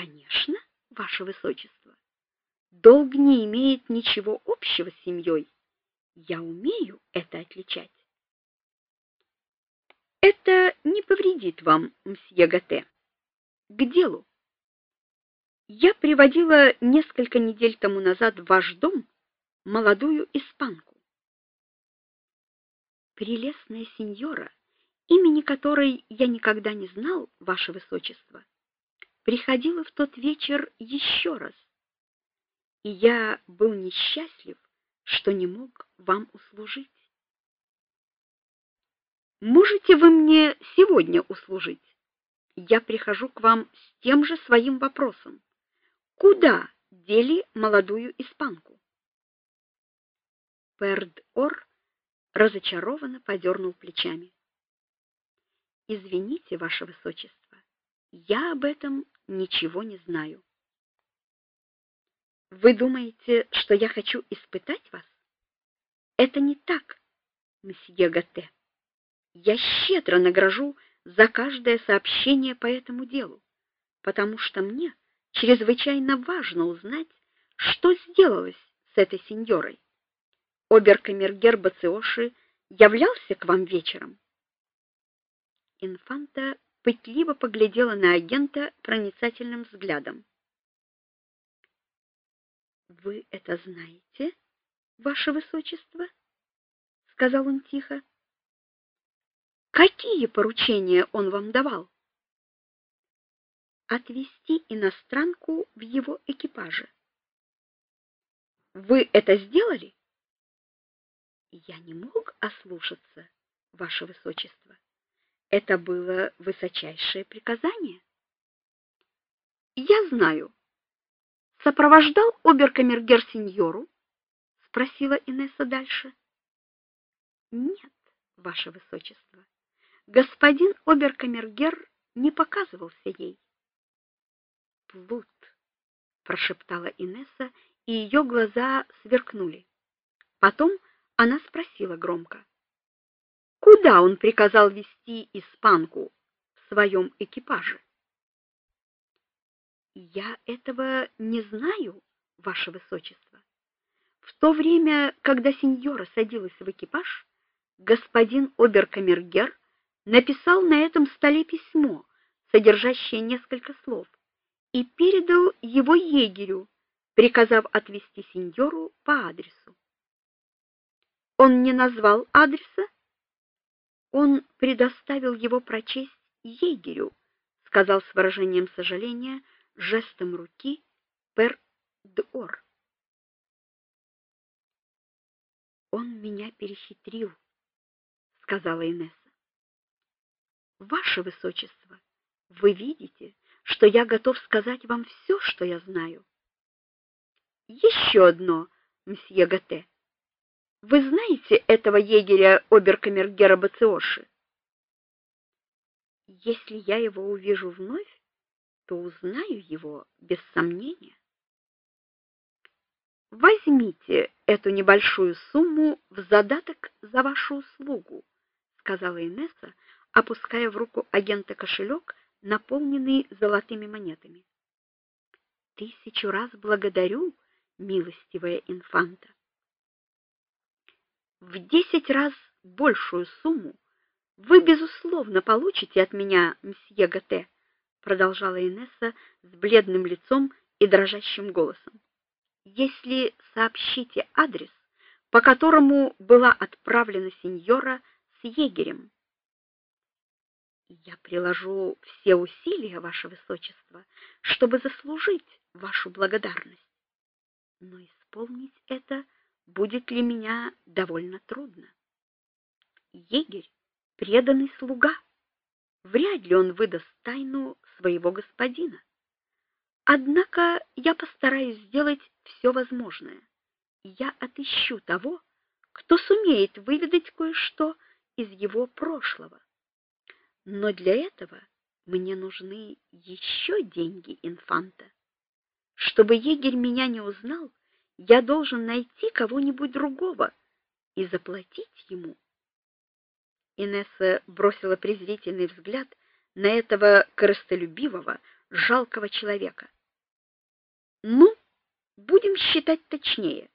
Конечно, ваше высочество. Долг не имеет ничего общего с семьей. Я умею это отличать. Это не повредит вам, мсье Гате. К делу. Я приводила несколько недель тому назад в ваш дом молодую испанку. Прелестная сеньора, имени которой я никогда не знал, ваше высочество, приходила в тот вечер еще раз. И я был несчастлив, что не мог вам услужить. Можете вы мне сегодня услужить? Я прихожу к вам с тем же своим вопросом. Куда дели молодую испанку? Перд-Ор разочарованно подернул плечами. Извините, ваше высочество, я об этом ничего не знаю. Вы думаете, что я хочу испытать вас? Это не так, месье Гатте. Я щедро награжу за каждое сообщение по этому делу, потому что мне чрезвычайно важно узнать, что сделалось с этой сеньорой. Оберкамергер Бациоши являлся к вам вечером. Инфанта пытливо поглядела на агента проницательным взглядом. Вы это знаете, ваше высочество? сказал он тихо. Какие поручения он вам давал? Отвезти иностранку в его экипаже. Вы это сделали? Я не мог ослушаться, ваше высочество. Это было высочайшее приказание. Я знаю. Сопровождал оберкамергер сеньору? спросила Инесса дальше. Нет, ваше высочество господин оберкамергер не показывался ей. Плут, прошептала Инесса, и ее глаза сверкнули. Потом она спросила громко: "Куда он приказал вести испанку в своем экипаже?" "Я этого не знаю, ваше высочество. В то время, когда сеньора садилась в экипаж, господин оберкамергер написал на этом столе письмо, содержащее несколько слов, и передал его егерю, приказав отвезти сеньору по адресу. Он не назвал адреса, он предоставил его прочесть егерю, сказал с выражением сожаления жестом руки пер д'Ор. Он меня перехитрил, сказала Инесса. Ваше высочество, вы видите, что я готов сказать вам все, что я знаю. Еще одно, мсье Гате. Вы знаете этого егеря оберкамергера Бациоши? Если я его увижу вновь, то узнаю его без сомнения. Возьмите эту небольшую сумму в задаток за вашу услугу, сказала Инесса, опуская в руку агента кошелек, наполненный золотыми монетами. Тысячу раз благодарю, милостивая инфанта. В десять раз большую сумму вы безусловно получите от меня, мсье Гате, продолжала Инесса с бледным лицом и дрожащим голосом. Если сообщите адрес, по которому была отправлена сеньора с егерем. Я приложу все усилия, ваше высочество, чтобы заслужить вашу благодарность. Но исполнить это будет для меня довольно трудно. Егерь преданный слуга. Вряд ли он выдаст тайну своего господина. Однако я постараюсь сделать все возможное. Я отыщу того, кто сумеет выведать кое-что из его прошлого. Но для этого мне нужны еще деньги инфанта. Чтобы егерь меня не узнал, я должен найти кого-нибудь другого и заплатить ему. Инесса бросила презрительный взгляд на этого корыстолюбивого, жалкого человека. Ну, будем считать точнее.